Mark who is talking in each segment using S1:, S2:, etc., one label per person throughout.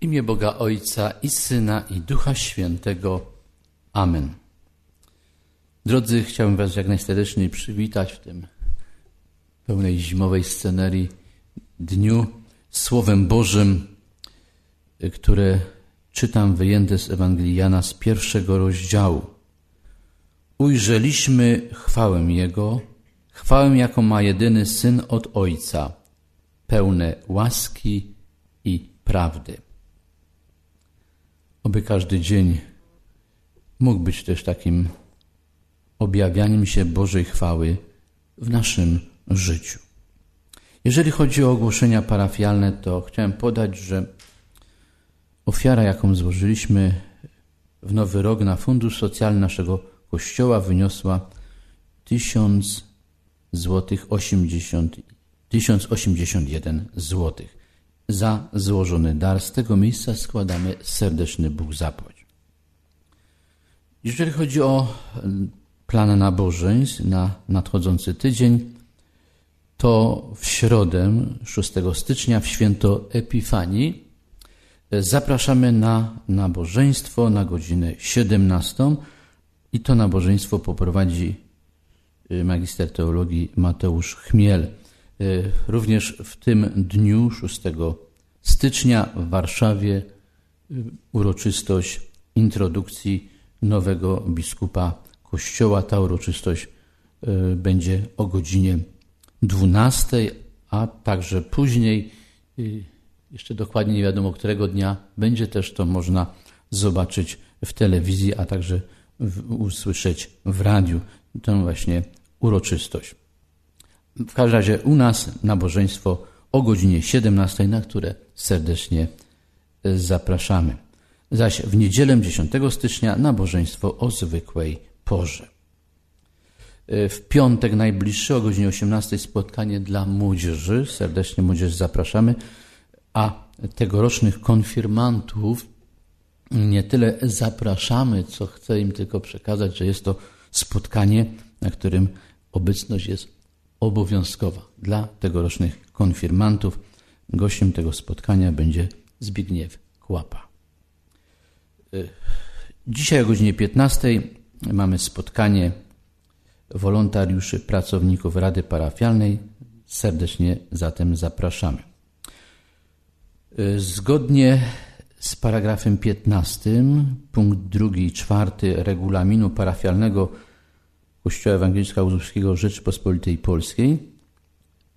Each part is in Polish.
S1: Imię Boga Ojca i Syna i Ducha Świętego. Amen. Drodzy, chciałbym Was jak najserdeczniej przywitać w tym pełnej zimowej scenerii dniu Słowem Bożym, które czytam wyjęte z Ewangelii Jana z pierwszego rozdziału. Ujrzeliśmy chwałę Jego, chwałę, jaką ma jedyny Syn od Ojca, pełne łaski i prawdy. Oby każdy dzień mógł być też takim objawianiem się Bożej chwały w naszym życiu. Jeżeli chodzi o ogłoszenia parafialne, to chciałem podać, że ofiara, jaką złożyliśmy w nowy rok na fundusz socjalny naszego kościoła wyniosła 1000 złotych 80 1081 złotych. Za złożony dar z tego miejsca składamy serdeczny Bóg zapłać. Jeżeli chodzi o plan nabożeństw na nadchodzący tydzień, to w środę 6 stycznia w święto Epifanii zapraszamy na nabożeństwo na godzinę 17 i to nabożeństwo poprowadzi y, magister teologii Mateusz Chmiel. Y, również w tym dniu 6 stycznia w Warszawie y, uroczystość introdukcji nowego biskupa Kościoła. Ta uroczystość y, będzie o godzinie 12, a także później, jeszcze dokładnie nie wiadomo którego dnia, będzie też to można zobaczyć w telewizji, a także usłyszeć w radiu tę właśnie uroczystość. W każdym razie u nas nabożeństwo o godzinie 17, na które serdecznie e, zapraszamy. Zaś w niedzielę 10 stycznia nabożeństwo o zwykłej porze. E, w piątek najbliższy o godzinie 18 spotkanie dla młodzieży. Serdecznie młodzież zapraszamy. A tegorocznych konfirmantów nie tyle zapraszamy, co chcę im tylko przekazać, że jest to spotkanie, na którym obecność jest obowiązkowa dla tegorocznych konfirmantów. Gościem tego spotkania będzie Zbigniew Kłapa. Y, dzisiaj o godzinie 15 mamy spotkanie wolontariuszy, pracowników Rady Parafialnej. Serdecznie zatem zapraszamy. Y, zgodnie z paragrafem 15, punkt 2 i 4 regulaminu parafialnego Kościoła Ewangelicko-Łuzowskiego Rzeczypospolitej Polskiej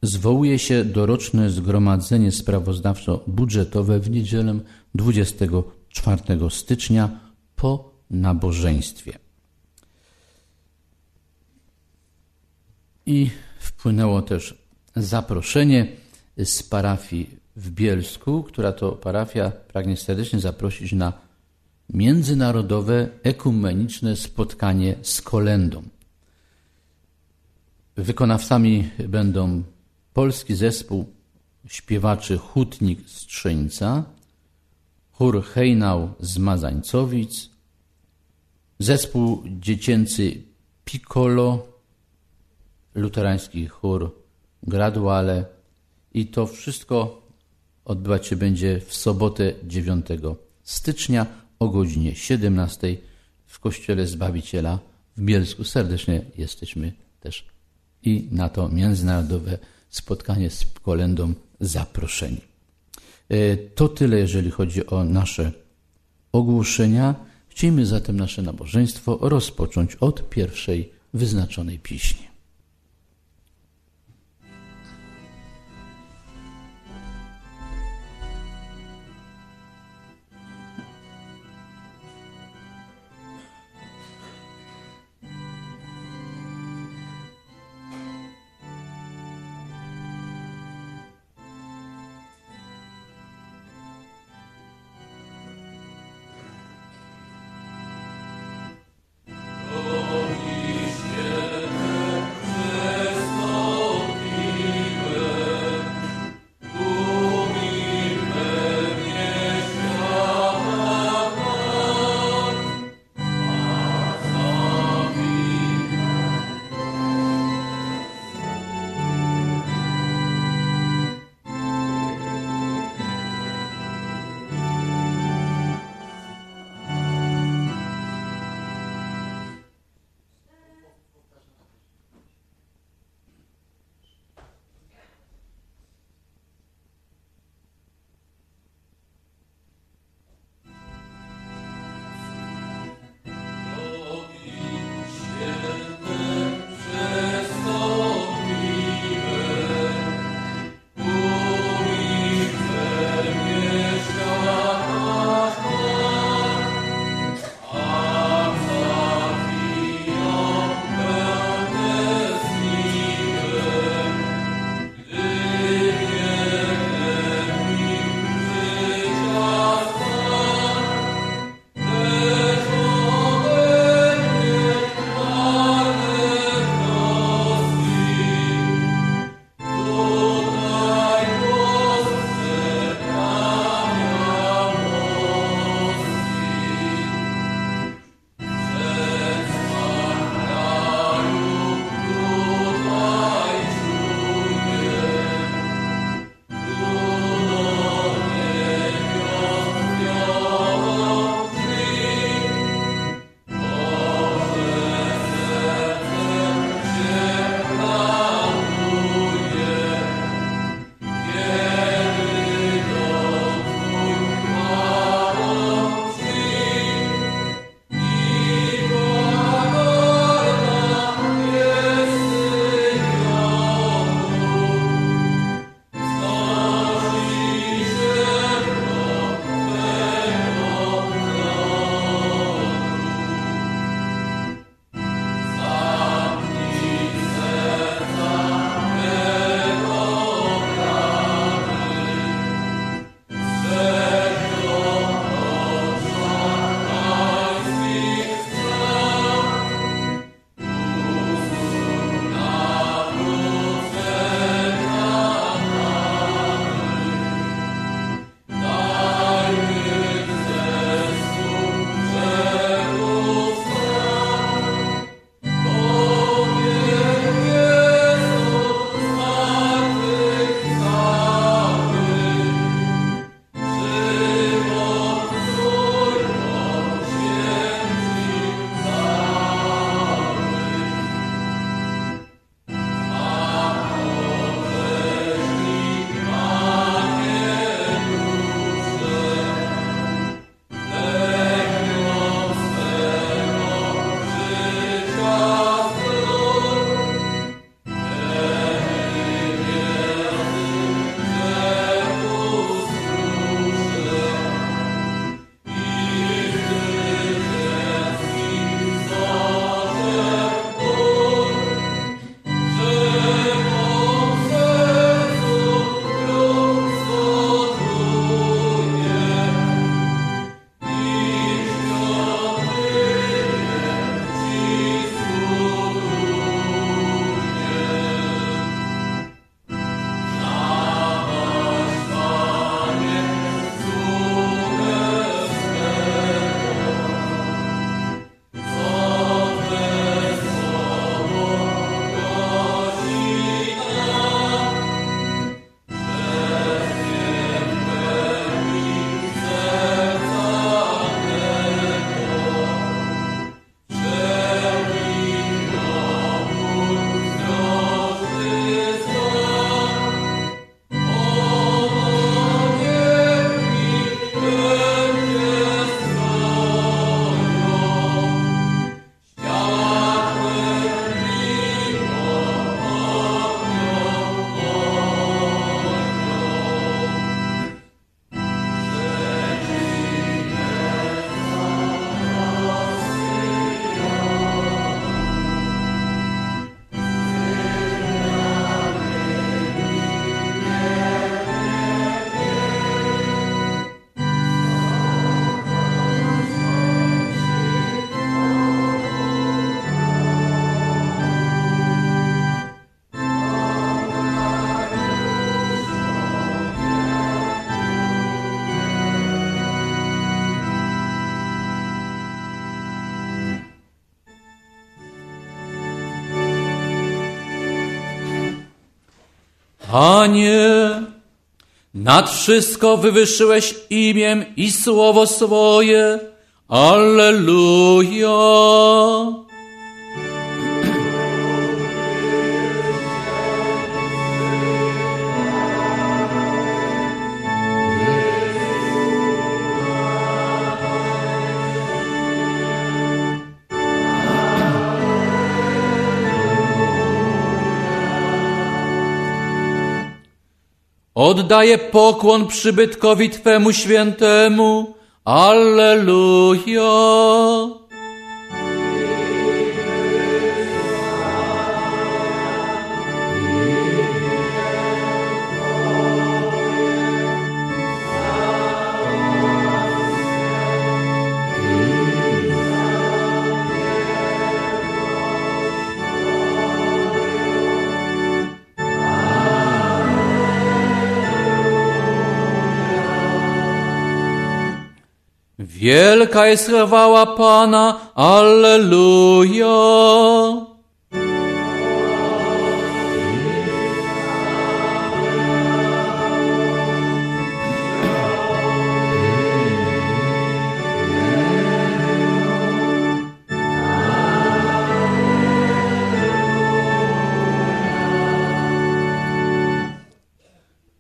S1: zwołuje się doroczne zgromadzenie sprawozdawczo-budżetowe w niedzielę 24 stycznia po nabożeństwie. I wpłynęło też zaproszenie z parafii w Bielsku, która to parafia pragnie serdecznie zaprosić na międzynarodowe ekumeniczne spotkanie z kolendą. Wykonawcami będą polski zespół śpiewaczy Hutnik z Trzyńca, chór Hejnał z Mazańcowic, zespół dziecięcy Piccolo, luterański chór Graduale i to wszystko odbywać się będzie w sobotę 9 stycznia o godzinie 17 w Kościele Zbawiciela w Bielsku. Serdecznie jesteśmy też i na to międzynarodowe spotkanie z kolendą zaproszeni. E, to tyle, jeżeli chodzi o nasze ogłoszenia. Chcielibyśmy zatem nasze nabożeństwo rozpocząć od pierwszej wyznaczonej piśni. Panie, nad wszystko wywyższyłeś imię i słowo swoje. Alleluja. Oddaję pokłon przybytkowi Twemu świętemu. Alleluja. Wielka jest chwała Pana, Alleluja.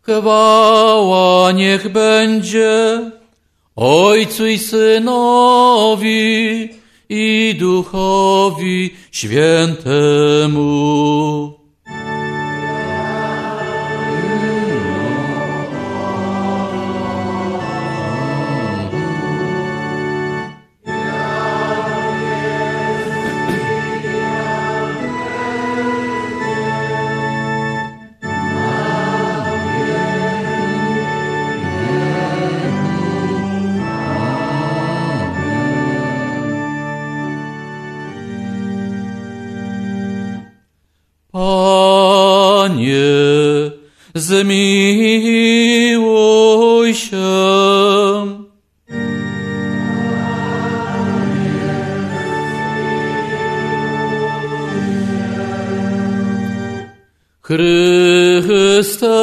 S1: Chwała niech będzie Ojcu i Synowi i Duchowi Świętemu. Zmiłuj się. Chryste,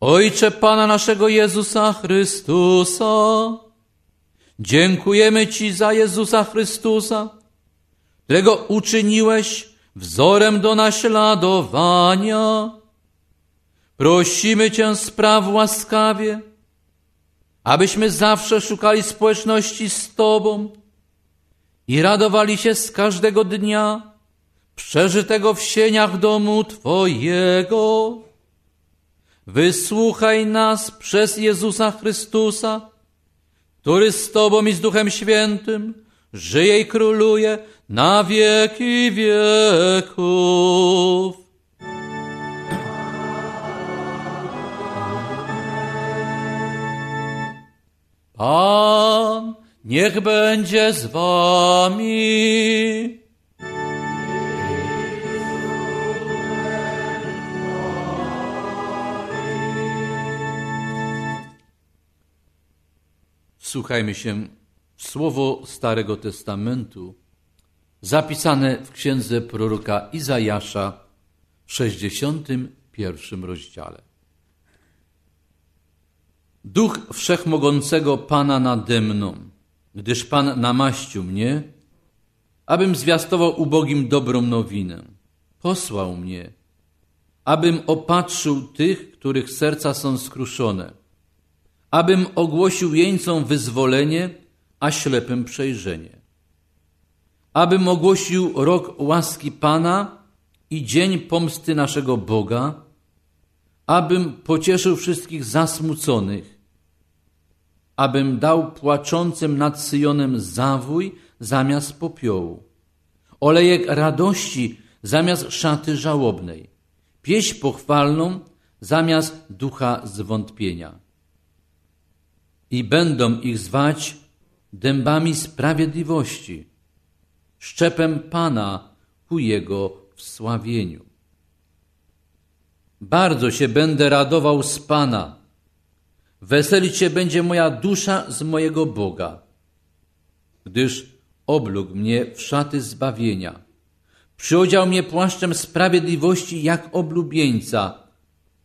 S1: Ojcze Pana naszego Jezusa Chrystusa, dziękujemy Ci za Jezusa Chrystusa, którego uczyniłeś wzorem do naśladowania. Prosimy Cię, spraw łaskawie, abyśmy zawsze szukali społeczności z Tobą i radowali się z każdego dnia przeżytego w sieniach domu Twojego. Wysłuchaj nas przez Jezusa Chrystusa, który z Tobą i z Duchem Świętym żyje i króluje na wieki wieków. Pan niech będzie z Wami. Słuchajmy się w słowo Starego Testamentu, zapisane w księdze proroka Izajasza w 61 rozdziale. Duch Wszechmogącego Pana nade mną, gdyż Pan namaścił mnie, abym zwiastował ubogim dobrą nowinę. Posłał mnie, abym opatrzył tych, których serca są skruszone, abym ogłosił jeńcom wyzwolenie, a ślepym przejrzenie, abym ogłosił rok łaski Pana i dzień pomsty naszego Boga, abym pocieszył wszystkich zasmuconych, abym dał płaczącym nad Syjonem zawój zamiast popiołu, olejek radości zamiast szaty żałobnej, pieśń pochwalną zamiast ducha zwątpienia. I będą ich zwać dębami sprawiedliwości, szczepem Pana ku Jego wsławieniu. Bardzo się będę radował z Pana, weselić się będzie moja dusza z mojego Boga, gdyż oblógł mnie w szaty zbawienia, przyodział mnie płaszczem sprawiedliwości jak oblubieńca,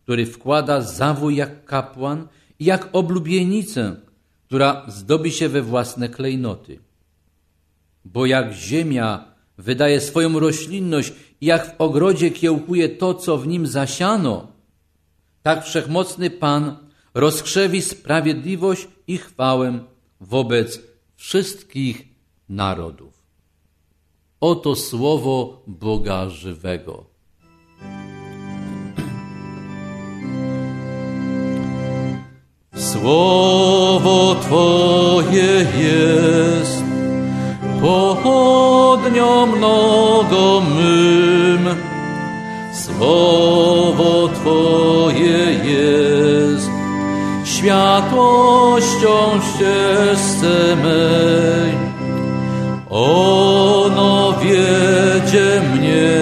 S1: który wkłada zawój jak kapłan jak oblubienicę, która zdobi się we własne klejnoty. Bo jak ziemia wydaje swoją roślinność i jak w ogrodzie kiełkuje to, co w nim zasiano, tak wszechmocny Pan rozkrzewi sprawiedliwość i chwałę wobec wszystkich narodów. Oto słowo Boga żywego. Słowo Twoje jest pochodnią nogą mym. Słowo Twoje jest światłością ścieżce mej. Ono wiedzie mnie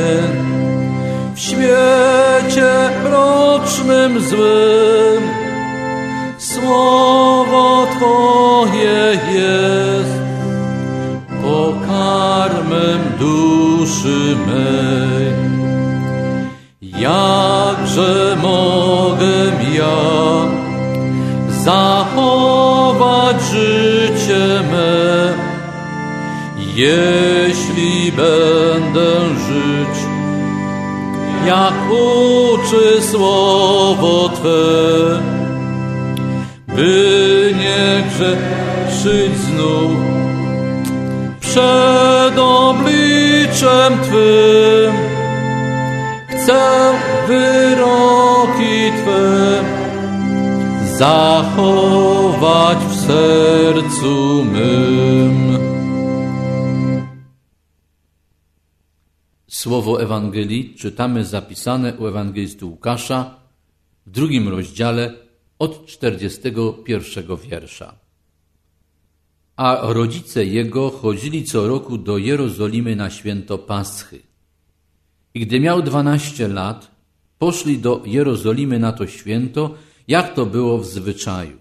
S1: w świecie mrocznym złym. Jeśli będę żyć, jak uczy słowo Twe, by nie grzeszyć znów przed obliczem Twym. Chcę wyroki Twe zachować w sercu mym. Słowo Ewangelii czytamy zapisane u ewangelisty Łukasza w drugim rozdziale od 41 wiersza. A rodzice jego chodzili co roku do Jerozolimy na święto Paschy. I gdy miał dwanaście lat, poszli do Jerozolimy na to święto, jak to było w zwyczaju.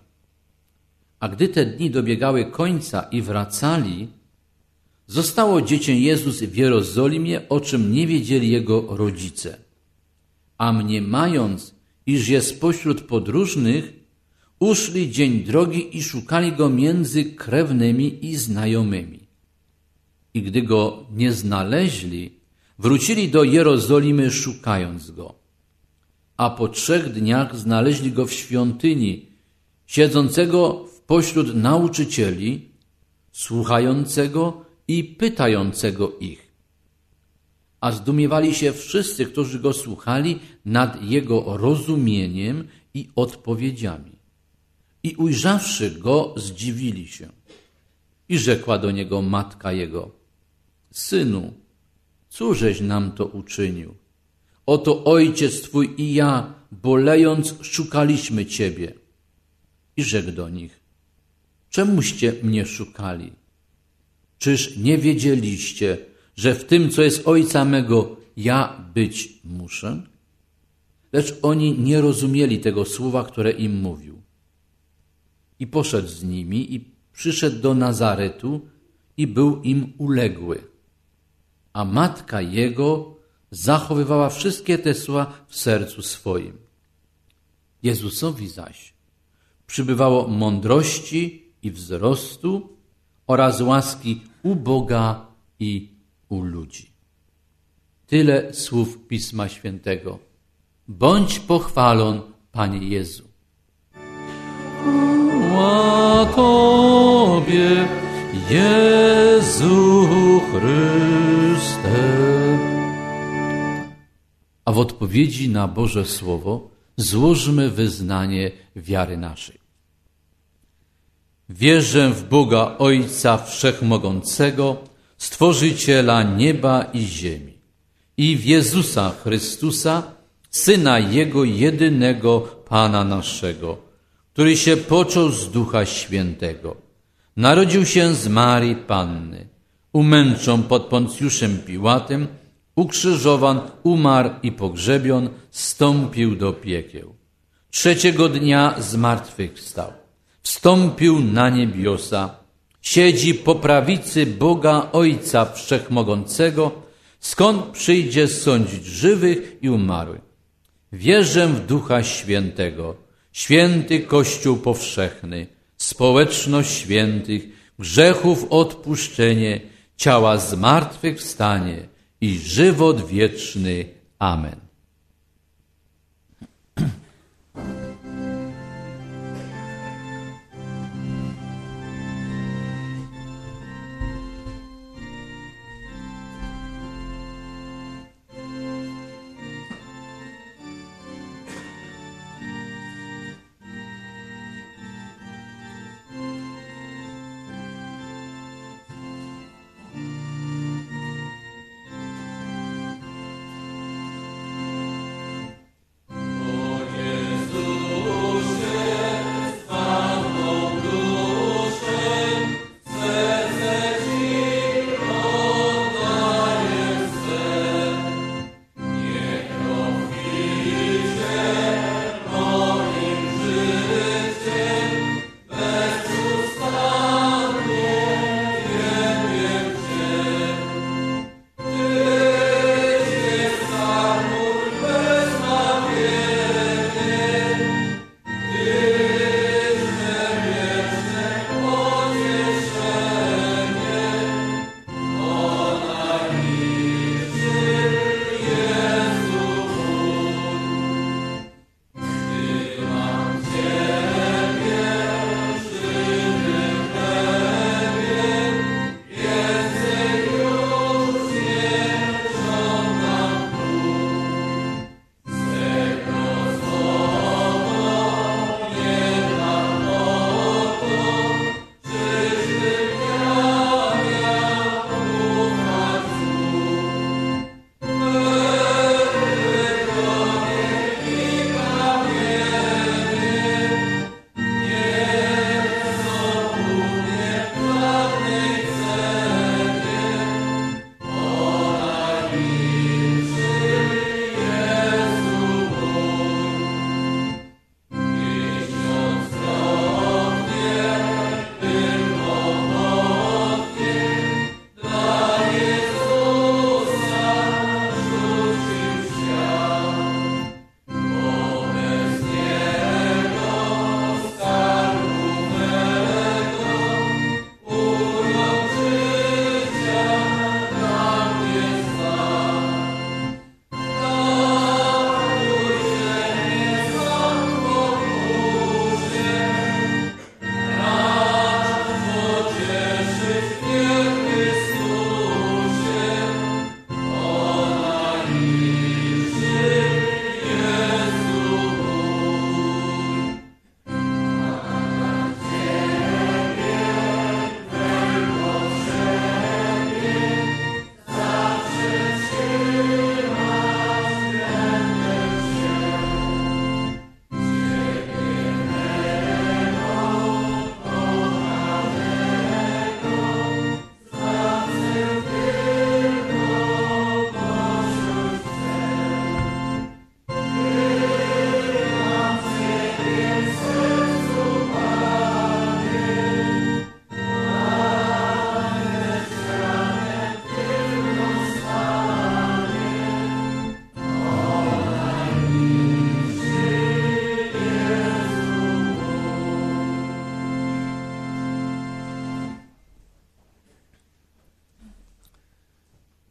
S1: A gdy te dni dobiegały końca i wracali, zostało dziecię Jezus w Jerozolimie, o czym nie wiedzieli jego rodzice. A mniemając, iż jest pośród podróżnych, uszli dzień drogi i szukali go między krewnymi i znajomymi. I gdy go nie znaleźli, wrócili do Jerozolimy szukając go. A po trzech dniach znaleźli go w świątyni, siedzącego w pośród nauczycieli, słuchającego i pytającego ich. A zdumiewali się wszyscy, którzy go słuchali nad jego rozumieniem i odpowiedziami. I ujrzawszy go, zdziwili się. I rzekła do niego matka jego: Synu, cóżeś nam to uczynił? Oto ojciec twój i ja, bolejąc, szukaliśmy ciebie. I rzekł do nich: Czemuście mnie szukali? Czyż nie wiedzieliście, że w tym, co jest ojca mego, ja być muszę? Lecz oni nie rozumieli tego słowa, które im mówił. I poszedł z nimi i przyszedł do Nazaretu i był im uległy. A matka jego zachowywała wszystkie te słowa w sercu swoim. Jezusowi zaś przybywało mądrości i wzrostu oraz łaski u Boga i u ludzi. Tyle słów Pisma Świętego. Bądź pochwalon, Panie Jezu. Chwała Tobie, Jezu Chryste. A w odpowiedzi na Boże Słowo złożmy wyznanie wiary naszej. Wierzę w Boga Ojca Wszechmogącego, Stworzyciela nieba i ziemi i w Jezusa Chrystusa, Syna Jego jedynego Pana naszego, który się począł z Ducha Świętego. Narodził się z Marii Panny, umęczą pod Poncjuszem Piłatem, ukrzyżowan, umarł i pogrzebion, stąpił do piekieł. Trzeciego dnia zmartwychwstał, wstąpił na niebiosa, siedzi po prawicy Boga Ojca Wszechmogącego, skąd przyjdzie sądzić żywych i umarłych. Wierzę w Ducha Świętego, święty Kościół powszechny, społeczność świętych, grzechów odpuszczenie, ciała zmartwychwstanie i żywot wieczny. Amen.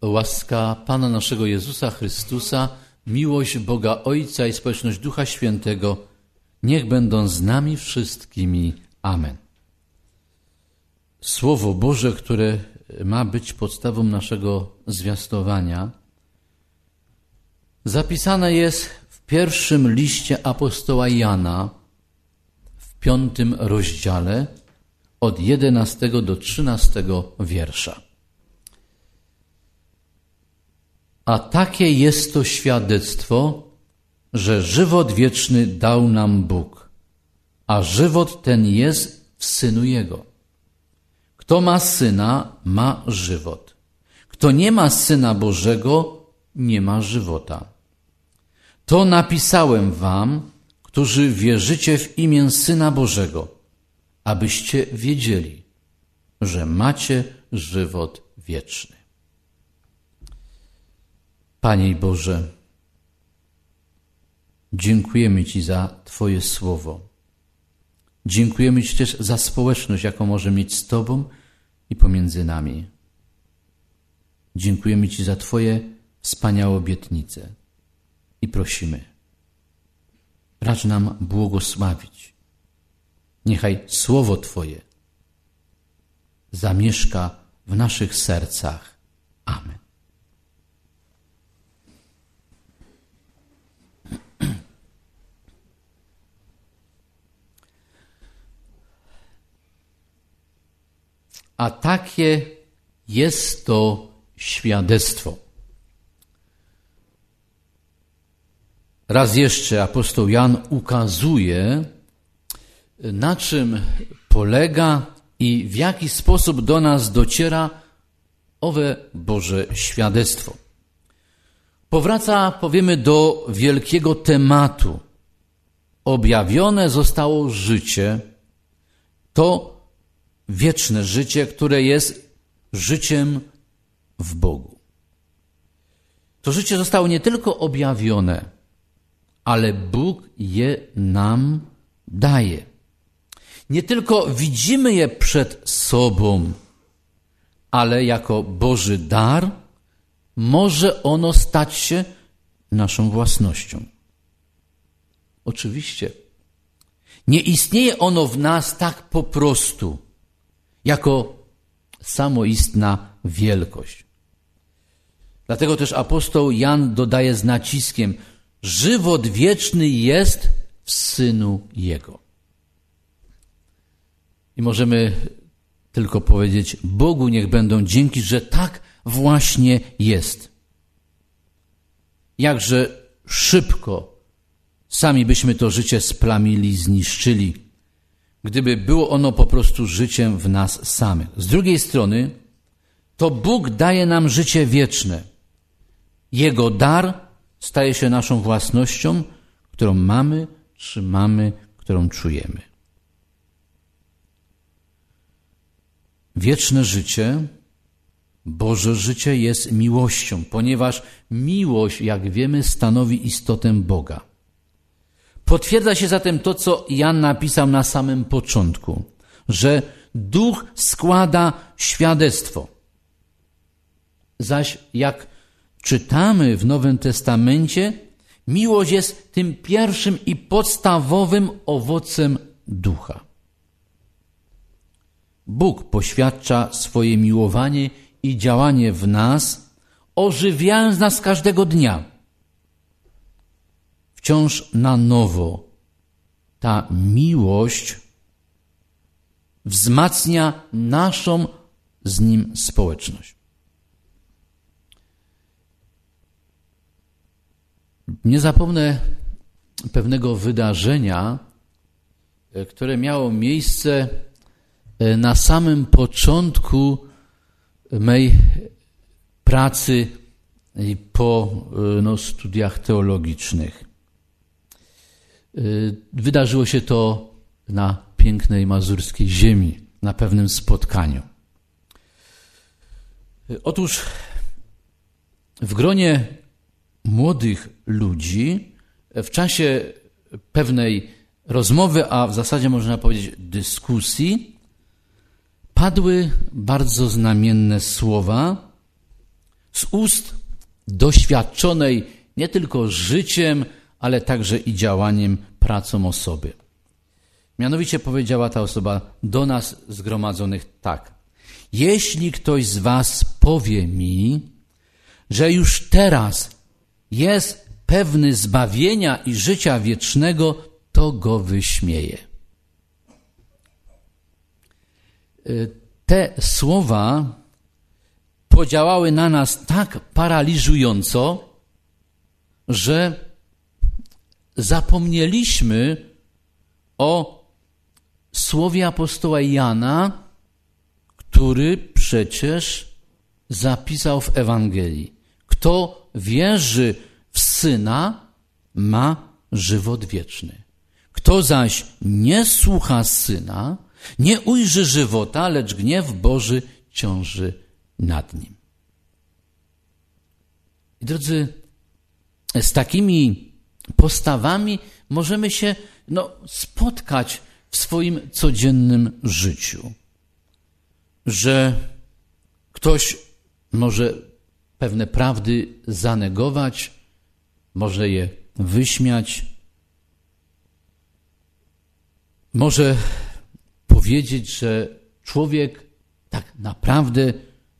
S1: Łaska Pana naszego Jezusa Chrystusa, miłość Boga Ojca i społeczność Ducha Świętego, niech będą z nami wszystkimi. Amen. Słowo Boże, które ma być podstawą naszego zwiastowania, zapisane jest w pierwszym liście apostoła Jana, w piątym rozdziale, od jedenastego do trzynastego wiersza. A takie jest to świadectwo, że żywot wieczny dał nam Bóg, a żywot ten jest w Synu Jego. Kto ma Syna, ma żywot. Kto nie ma Syna Bożego, nie ma żywota. To napisałem wam, którzy wierzycie w imię Syna Bożego, abyście wiedzieli, że macie żywot wieczny. Panie Boże, dziękujemy Ci za Twoje słowo. Dziękujemy Ci też za społeczność, jaką może mieć z Tobą i pomiędzy nami. Dziękujemy Ci za Twoje wspaniałe obietnice i prosimy, racz nam błogosławić. Niechaj Słowo Twoje zamieszka w naszych sercach. Amen. A takie jest to świadectwo. Raz jeszcze apostoł Jan ukazuje, na czym polega i w jaki sposób do nas dociera owe Boże świadectwo. Powraca, powiemy, do wielkiego tematu. Objawione zostało życie, to wieczne życie, które jest życiem w Bogu. To życie zostało nie tylko objawione, ale Bóg je nam daje. Nie tylko widzimy je przed sobą, ale jako Boży dar może ono stać się naszą własnością. Oczywiście. Nie istnieje ono w nas tak po prostu jako samoistna wielkość. Dlatego też apostoł Jan dodaje z naciskiem: żywot wieczny jest w synu Jego. I możemy tylko powiedzieć: Bogu niech będą dzięki, że tak właśnie jest. Jakże szybko sami byśmy to życie splamili, zniszczyli gdyby było ono po prostu życiem w nas samych. Z drugiej strony, to Bóg daje nam życie wieczne. Jego dar staje się naszą własnością, którą mamy, trzymamy, którą czujemy. Wieczne życie, Boże życie jest miłością, ponieważ miłość, jak wiemy, stanowi istotę Boga. Potwierdza się zatem to, co Jan napisał na samym początku, że duch składa świadectwo. Zaś jak czytamy w Nowym Testamencie, miłość jest tym pierwszym i podstawowym owocem ducha. Bóg poświadcza swoje miłowanie i działanie w nas, ożywiając nas każdego dnia wciąż na nowo ta miłość wzmacnia naszą z Nim społeczność. Nie zapomnę pewnego wydarzenia, e, które miało miejsce e, na samym początku mej pracy po e, no, studiach teologicznych. Y, wydarzyło się to na pięknej mazurskiej ziemi, na pewnym spotkaniu. Y, otóż w gronie młodych ludzi w czasie pewnej rozmowy, a w zasadzie można powiedzieć dyskusji, padły bardzo znamienne słowa z ust doświadczonej nie tylko życiem, ale także i działaniem, pracą osoby. Mianowicie powiedziała ta osoba do nas zgromadzonych tak. Jeśli ktoś z was powie mi, że już teraz jest pewny zbawienia i życia wiecznego, to go wyśmieje. Y, te słowa podziałały na nas tak paraliżująco, że zapomnieliśmy o słowie apostoła Jana, który przecież zapisał w Ewangelii. Kto wierzy w Syna, ma żywot wieczny. Kto zaś nie słucha Syna, nie ujrzy żywota, lecz gniew Boży ciąży nad nim. I drodzy, z takimi postawami możemy się no, spotkać w swoim codziennym życiu. Że ktoś może pewne prawdy zanegować, może je wyśmiać, może powiedzieć, że człowiek tak naprawdę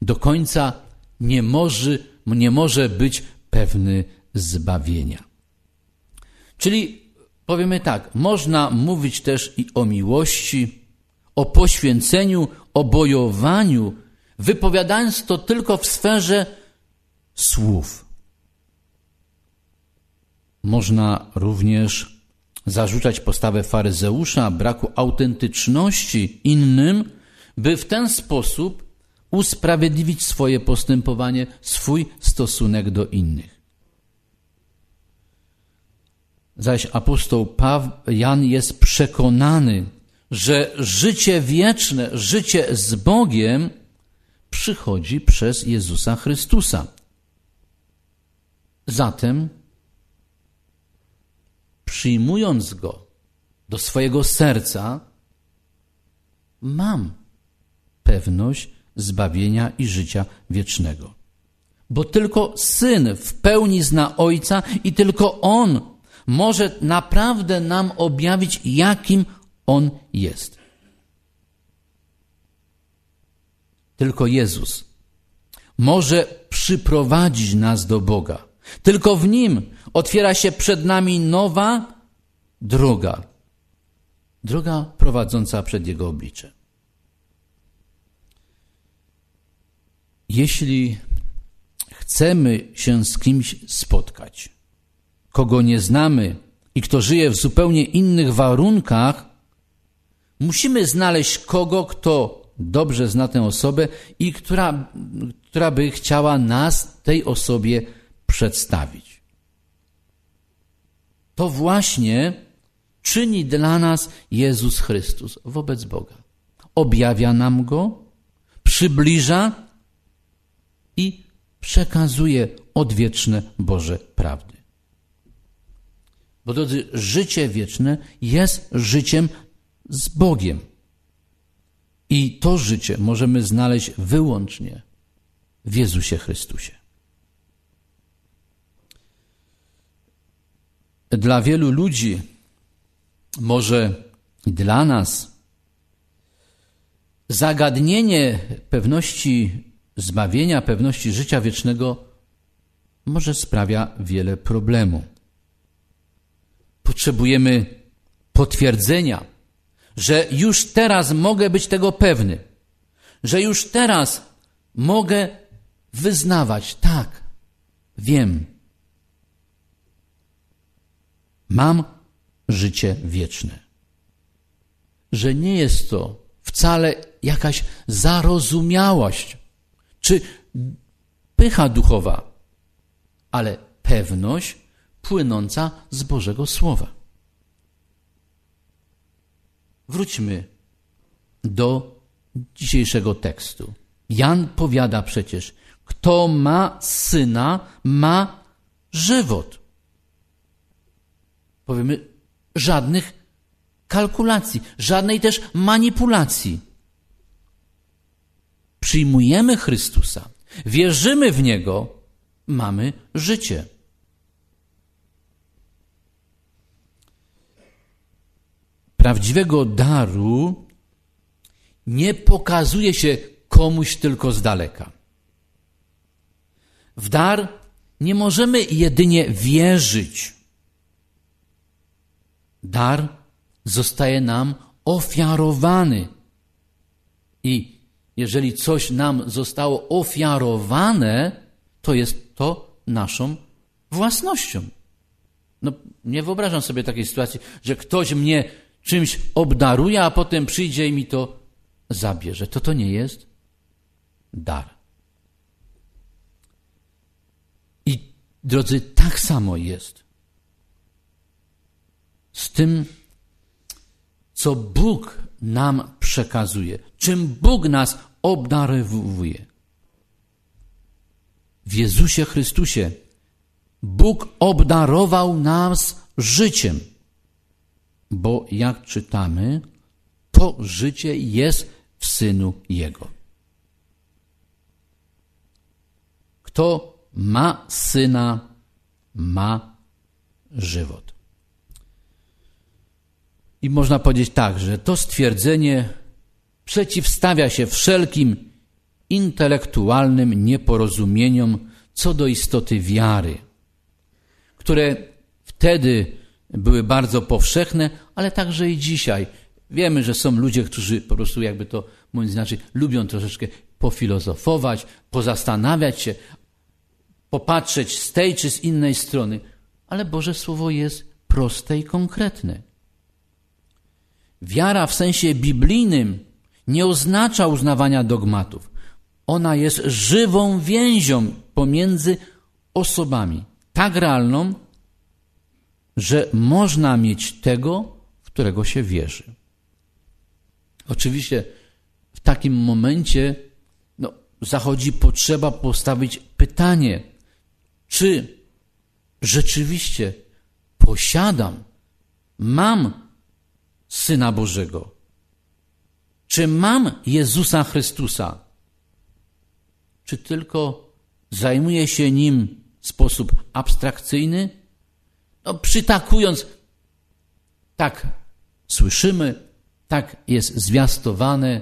S1: do końca nie może, nie może być pewny zbawienia. Czyli powiemy tak, można mówić też i o miłości, o poświęceniu, o bojowaniu, wypowiadając to tylko w sferze słów. Można również zarzucać postawę faryzeusza, braku autentyczności innym, by w ten sposób usprawiedliwić swoje postępowanie, swój stosunek do innych. Zaś apostoł Paweł, Jan jest przekonany, że życie wieczne, życie z Bogiem przychodzi przez Jezusa Chrystusa. Zatem, przyjmując Go do swojego serca, mam pewność zbawienia i życia wiecznego. Bo tylko Syn w pełni zna Ojca i tylko On może naprawdę nam objawić, jakim On jest. Tylko Jezus może przyprowadzić nas do Boga. Tylko w Nim otwiera się przed nami nowa droga. Droga prowadząca przed Jego oblicze. Jeśli chcemy się z kimś spotkać, kogo nie znamy i kto żyje w zupełnie innych warunkach, musimy znaleźć kogo, kto dobrze zna tę osobę i która, która by chciała nas tej osobie przedstawić. To właśnie czyni dla nas Jezus Chrystus wobec Boga. Objawia nam Go, przybliża i przekazuje odwieczne Boże prawdy. Bo drodzy, życie wieczne jest życiem z Bogiem. I to życie możemy znaleźć wyłącznie w Jezusie Chrystusie. Dla wielu ludzi, może dla nas, zagadnienie pewności zbawienia, pewności życia wiecznego może sprawia wiele problemu. Potrzebujemy potwierdzenia, że już teraz mogę być tego pewny, że już teraz mogę wyznawać, tak, wiem, mam życie wieczne. Że nie jest to wcale jakaś zarozumiałość, czy pycha duchowa, ale pewność płynąca z Bożego Słowa. Wróćmy do dzisiejszego tekstu. Jan powiada przecież, kto ma syna, ma żywot. Powiemy, żadnych kalkulacji, żadnej też manipulacji przyjmujemy Chrystusa, wierzymy w Niego, mamy życie. Prawdziwego daru nie pokazuje się komuś tylko z daleka. W dar nie możemy jedynie wierzyć. Dar zostaje nam ofiarowany. I jeżeli coś nam zostało ofiarowane, to jest to naszą własnością. No, nie wyobrażam sobie takiej sytuacji, że ktoś mnie czymś obdaruje, a potem przyjdzie i mi to zabierze. To to nie jest dar. I drodzy, tak samo jest z tym, co Bóg nam przekazuje, czym Bóg nas obdarowuje. W Jezusie Chrystusie Bóg obdarował nas życiem, bo jak czytamy, to życie jest w Synu Jego. Kto ma Syna, ma żywot. I można powiedzieć tak, że to stwierdzenie przeciwstawia się wszelkim intelektualnym nieporozumieniom co do istoty wiary, które wtedy były bardzo powszechne, ale także i dzisiaj. Wiemy, że są ludzie, którzy po prostu, jakby to mówiąc inaczej, lubią troszeczkę pofilozofować, pozastanawiać się, popatrzeć z tej czy z innej strony, ale Boże Słowo jest proste i konkretne. Wiara w sensie biblijnym nie oznacza uznawania dogmatów. Ona jest żywą więzią pomiędzy osobami, tak realną, że można mieć tego, w którego się wierzy. Oczywiście w takim momencie no, zachodzi potrzeba postawić pytanie, czy rzeczywiście posiadam, mam Syna Bożego? Czy mam Jezusa Chrystusa? Czy tylko zajmuję się nim w sposób abstrakcyjny? No, przytakując, tak słyszymy, tak jest zwiastowane,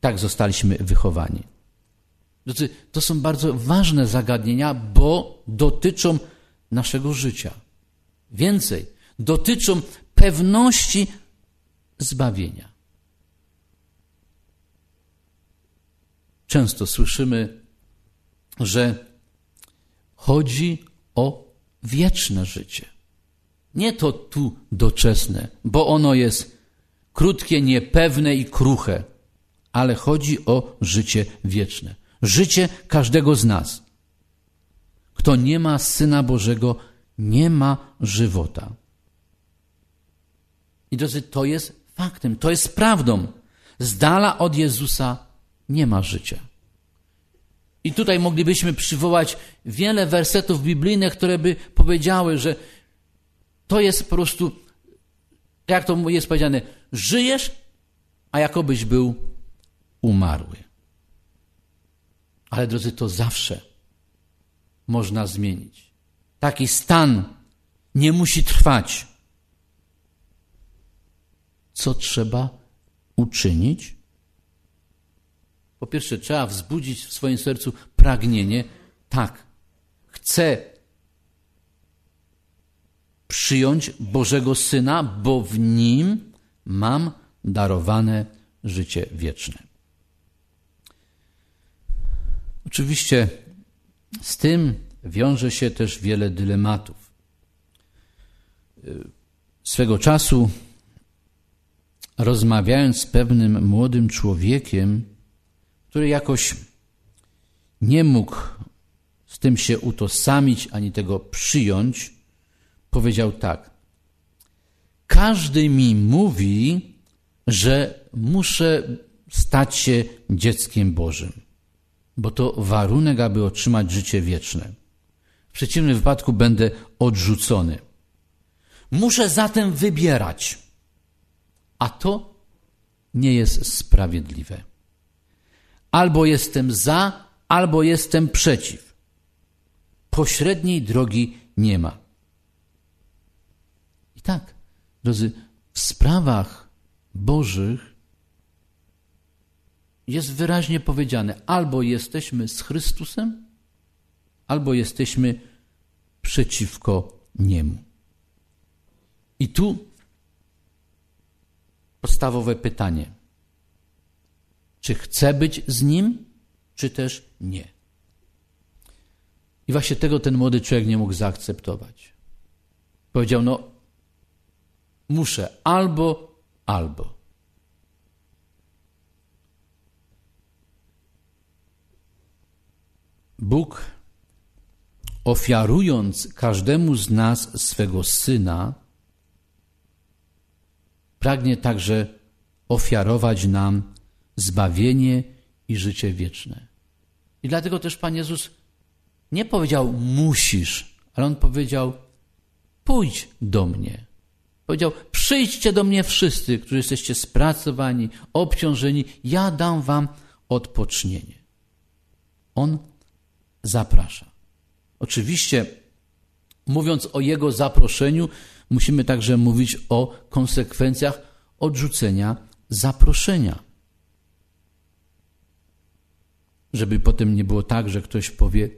S1: tak zostaliśmy wychowani. To są bardzo ważne zagadnienia, bo dotyczą naszego życia. Więcej, dotyczą pewności zbawienia. Często słyszymy, że chodzi o wieczne życie. Nie to tu doczesne, bo ono jest krótkie, niepewne i kruche, ale chodzi o życie wieczne. Życie każdego z nas. Kto nie ma Syna Bożego, nie ma żywota. I drodzy, to jest faktem, to jest prawdą. Z dala od Jezusa nie ma życia. I tutaj moglibyśmy przywołać wiele wersetów biblijnych, które by powiedziały, że to jest po prostu, jak to jest powiedziane, żyjesz, a jakobyś był umarły. Ale drodzy, to zawsze można zmienić. Taki stan nie musi trwać co trzeba uczynić? Po pierwsze, trzeba wzbudzić w swoim sercu pragnienie, tak, chcę przyjąć Bożego Syna, bo w Nim mam darowane życie wieczne. Oczywiście z tym wiąże się też wiele dylematów. Swego czasu rozmawiając z pewnym młodym człowiekiem, który jakoś nie mógł z tym się utożsamić ani tego przyjąć, powiedział tak. Każdy mi mówi, że muszę stać się dzieckiem Bożym, bo to warunek, aby otrzymać życie wieczne. W przeciwnym wypadku będę odrzucony. Muszę zatem wybierać a to nie jest sprawiedliwe. Albo jestem za, albo jestem przeciw. Pośredniej drogi nie ma. I tak, drodzy, w sprawach Bożych jest wyraźnie powiedziane: albo jesteśmy z Chrystusem, albo jesteśmy przeciwko Niemu. I tu podstawowe pytanie: czy chcę być z Nim, czy też nie? I właśnie tego ten młody człowiek nie mógł zaakceptować. Powiedział: No, muszę albo, albo. Bóg, ofiarując każdemu z nas swego syna, pragnie także ofiarować nam zbawienie i życie wieczne. I dlatego też Pan Jezus nie powiedział musisz, ale On powiedział pójdź do mnie. Powiedział przyjdźcie do mnie wszyscy, którzy jesteście spracowani, obciążeni, ja dam wam odpocznienie. On zaprasza. Oczywiście, mówiąc o Jego zaproszeniu, musimy także mówić o konsekwencjach odrzucenia zaproszenia. Żeby potem nie było tak, że ktoś powie: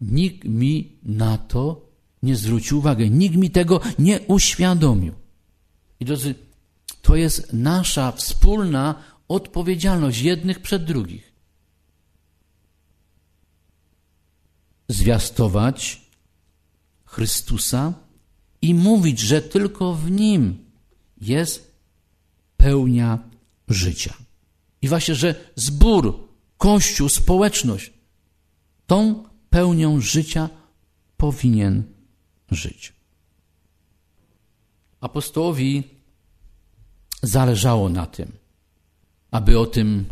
S1: Nikt mi na to nie zwrócił uwagi, nikt mi tego nie uświadomił. I drodzy, to jest nasza wspólna odpowiedzialność jednych przed drugich. Zwiastować Chrystusa i mówić, że tylko w Nim jest pełnia życia. I właśnie, że zbór, kościół, społeczność tą pełnią życia powinien żyć. Apostołowi zależało na tym, aby o tym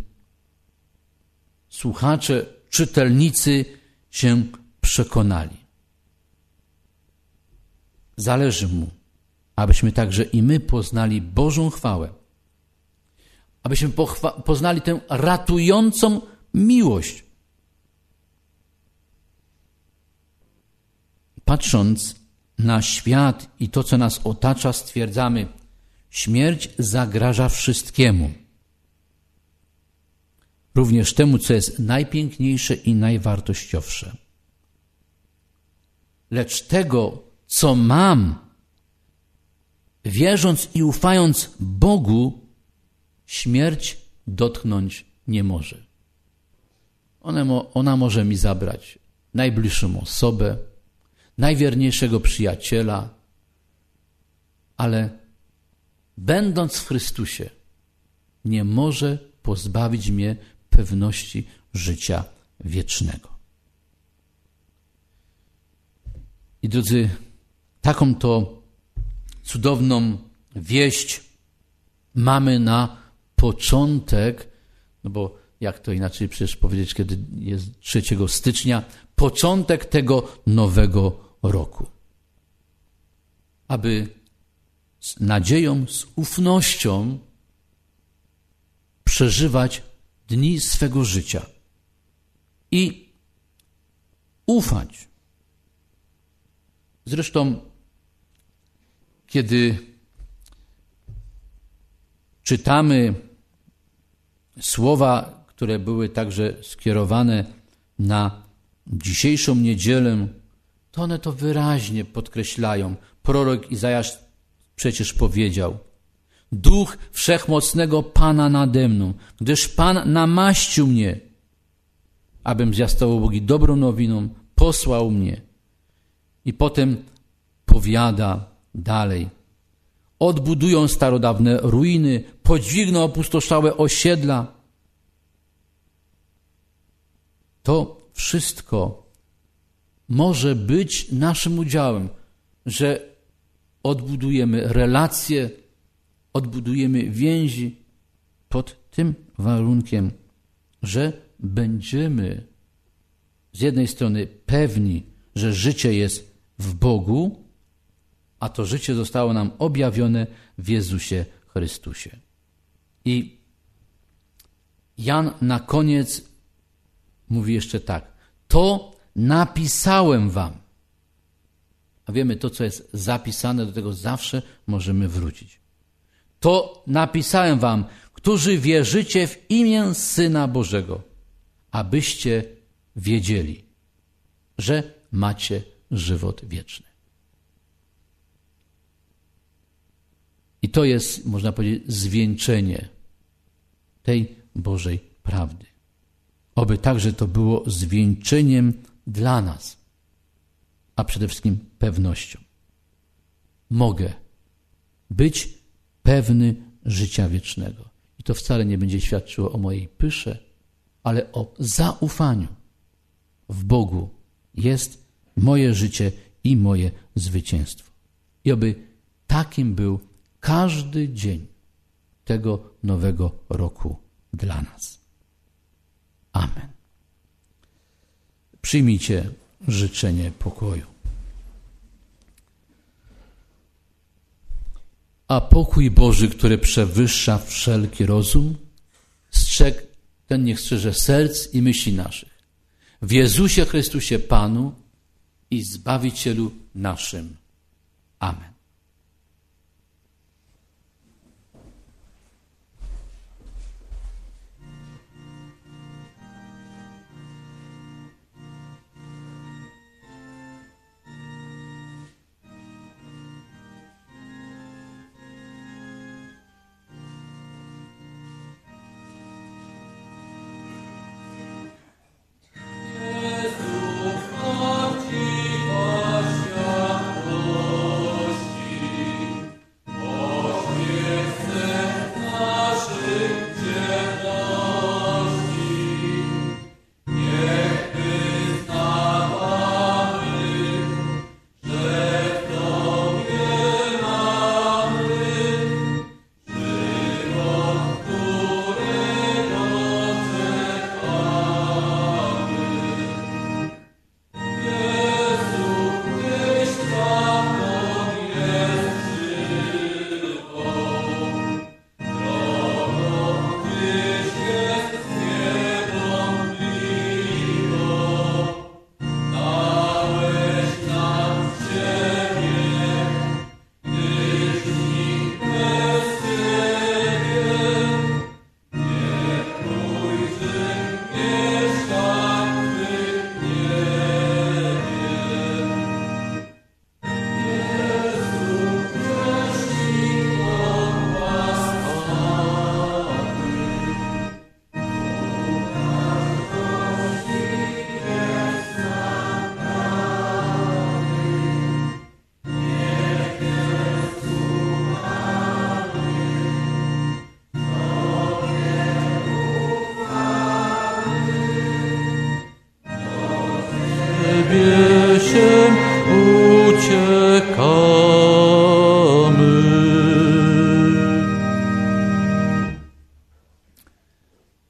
S1: słuchacze, czytelnicy się przekonali. Zależy mu, abyśmy także i my poznali Bożą chwałę, abyśmy poznali tę ratującą miłość. Patrząc na świat i to, co nas otacza, stwierdzamy, śmierć zagraża wszystkiemu. Również temu, co jest najpiękniejsze i najwartościowsze. Lecz tego, co mam, wierząc i ufając Bogu, śmierć dotknąć nie może. Ona, może mi zabrać najbliższą osobę, najwierniejszego przyjaciela, ale będąc w Chrystusie, nie może pozbawić mnie pewności życia wiecznego. I drodzy, taką to cudowną wieść mamy na początek, no bo jak to inaczej przecież powiedzieć, kiedy jest 3 stycznia, początek tego nowego roku. Aby z nadzieją, z ufnością przeżywać dni swego życia i ufać. Zresztą, kiedy czytamy słowa, które były także skierowane na dzisiejszą niedzielę, to one to wyraźnie podkreślają. Prorok Izajasz przecież powiedział: Duch wszechmocnego Pana nade mną, gdyż Pan namaścił mnie, abym zwiastował Bogi dobrą nowiną, posłał mnie. I potem powiada dalej. Odbudują starodawne ruiny, podźwigną opustoszałe osiedla. To wszystko może być naszym udziałem, że odbudujemy relacje, odbudujemy więzi pod tym warunkiem, że będziemy z jednej strony pewni, że życie jest w Bogu, a to życie zostało nam objawione w Jezusie Chrystusie. I Jan na koniec mówi jeszcze tak: To napisałem wam. A wiemy, to co jest zapisane, do tego zawsze możemy wrócić. To napisałem wam, którzy wierzycie w imię Syna Bożego, abyście wiedzieli, że macie żywot wieczny. I to jest, można powiedzieć, zwieńczenie tej Bożej prawdy. Oby także to było zwieńczeniem dla nas, a przede wszystkim pewnością. Mogę być pewny życia wiecznego. I to wcale nie będzie świadczyło o mojej pysze, ale o zaufaniu w Bogu jest moje życie i moje zwycięstwo. I oby takim był każdy dzień tego nowego roku dla nas. Amen. Przyjmijcie życzenie pokoju. A pokój Boży, który przewyższa wszelki rozum, strzeg ten niech strzeże serc i myśli naszych. W Jezusie Chrystusie Panu i Zbawicielu naszym. Amen.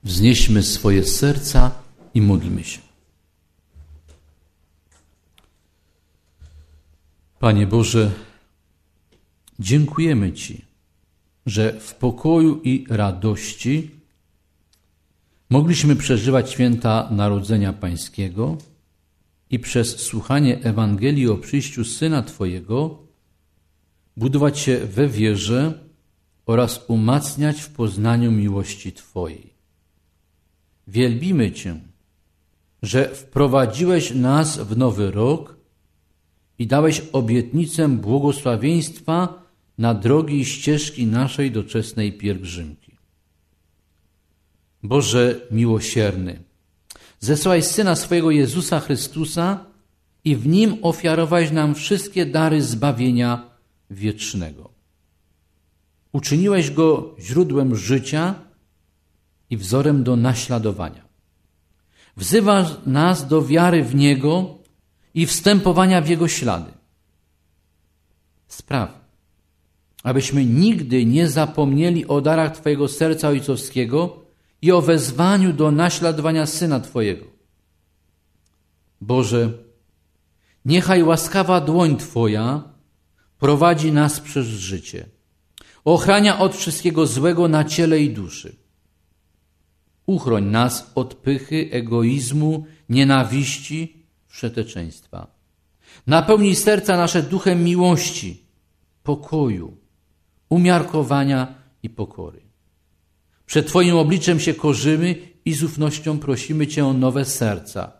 S1: Wznieśmy swoje serca i módlmy się. Panie Boże, dziękujemy Ci, że w pokoju i radości mogliśmy przeżywać święta Narodzenia Pańskiego i przez słuchanie Ewangelii o przyjściu Syna Twojego budować się we wierze oraz umacniać w poznaniu miłości Twojej. Wielbimy Cię, że wprowadziłeś nas w nowy rok i dałeś obietnicę błogosławieństwa na drogi i ścieżki naszej doczesnej pielgrzymki. Boże miłosierny, zesłałeś Syna swojego Jezusa Chrystusa i w Nim ofiarowałeś nam wszystkie dary zbawienia wiecznego. Uczyniłeś Go źródłem życia i wzorem do naśladowania. Wzywa nas do wiary w Niego i wstępowania w Jego ślady. Spraw, abyśmy nigdy nie zapomnieli o darach Twojego serca ojcowskiego i o wezwaniu do naśladowania Syna Twojego. Boże, niechaj łaskawa dłoń Twoja prowadzi nas przez życie, ochrania od wszystkiego złego na ciele i duszy Uchroń nas od pychy, egoizmu, nienawiści, wszeteczeństwa. Napełnij serca nasze duchem miłości, pokoju, umiarkowania i pokory. Przed Twoim obliczem się korzymy i z ufnością prosimy Cię o nowe serca,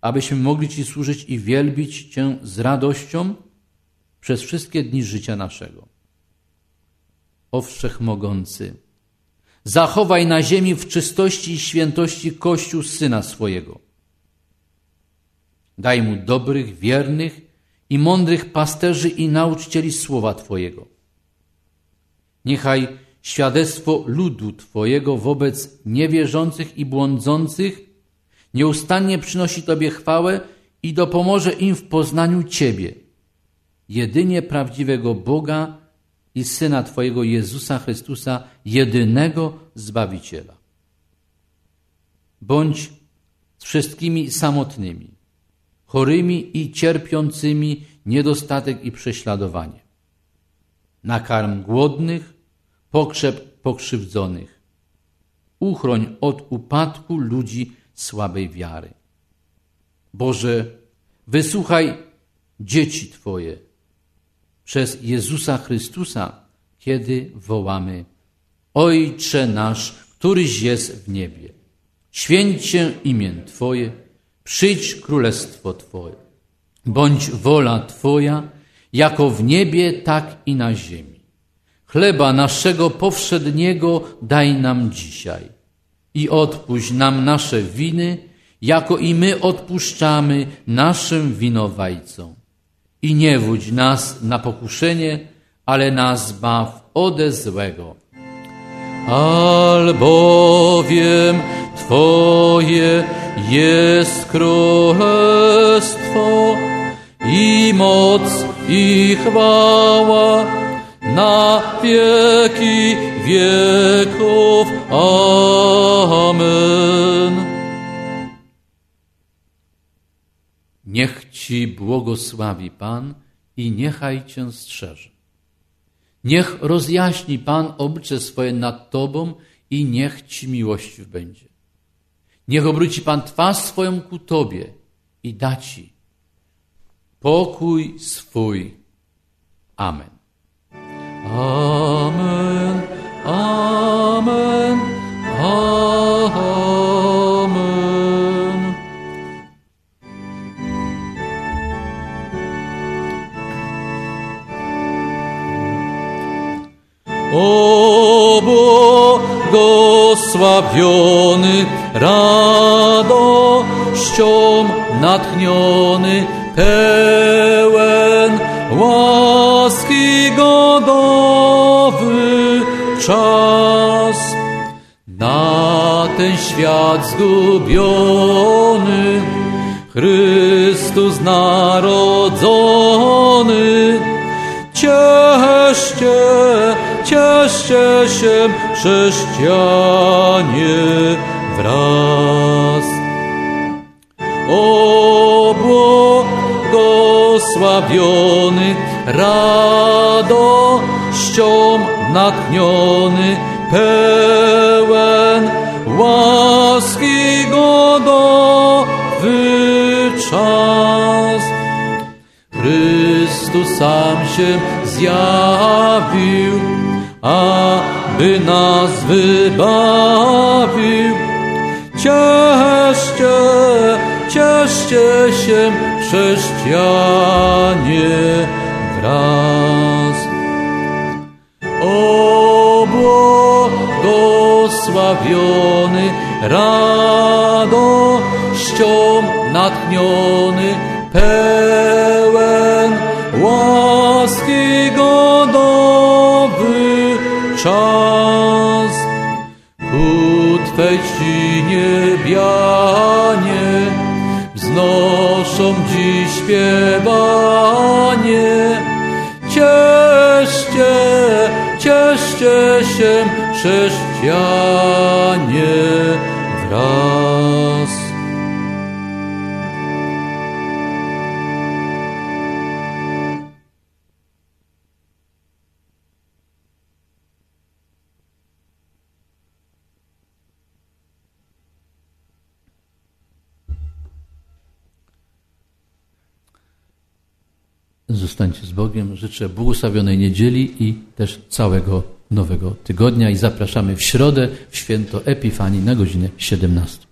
S1: abyśmy mogli Ci służyć i wielbić Cię z radością przez wszystkie dni życia naszego. O Wszechmogący, zachowaj na ziemi w czystości i świętości Kościół Syna swojego. Daj mu dobrych, wiernych i mądrych pasterzy i nauczycieli słowa Twojego. Niechaj świadectwo ludu Twojego wobec niewierzących i błądzących nieustannie przynosi Tobie chwałę i dopomoże im w poznaniu Ciebie, jedynie prawdziwego Boga i Syna Twojego Jezusa Chrystusa, jedynego Zbawiciela. Bądź z wszystkimi samotnymi, chorymi i cierpiącymi niedostatek i prześladowanie. Nakarm głodnych, pokrzep pokrzywdzonych. Uchroń od upadku ludzi słabej wiary. Boże, wysłuchaj dzieci Twoje przez Jezusa Chrystusa, kiedy wołamy Ojcze nasz, któryś jest w niebie. Święć się imię Twoje, przyjdź królestwo Twoje. Bądź wola Twoja, jako w niebie, tak i na ziemi. Chleba naszego powszedniego daj nam dzisiaj i odpuść nam nasze winy, jako i my odpuszczamy naszym winowajcom. I nie wódź nas na pokuszenie, ale nas baw ode złego. Albowiem Twoje jest królestwo i moc i chwała na wieki wieków. Amen. Ci błogosławi Pan i niechaj Cię strzeże. Niech rozjaśni Pan oblicze swoje nad Tobą i niech Ci miłościw będzie. Niech obróci Pan twarz swoją ku Tobie i da Ci pokój swój. Amen. Amen. Amen. O błogosławiony, radością natchniony, pełen łaski godowy czas. Na ten świat zgubiony, Chrystus narodzony, cieszcie, cieszcie się chrześcijanie wraz. O błogosławiony, radością natchniony, pełen łaski godowy czas. Chrystus sam się zjawił, wybawił. Cieszcie, cieszcie się chrześcijanie wraz. Życzę błogosławionej niedzieli i też całego nowego tygodnia i zapraszamy w środę w święto Epifanii na godzinę 17.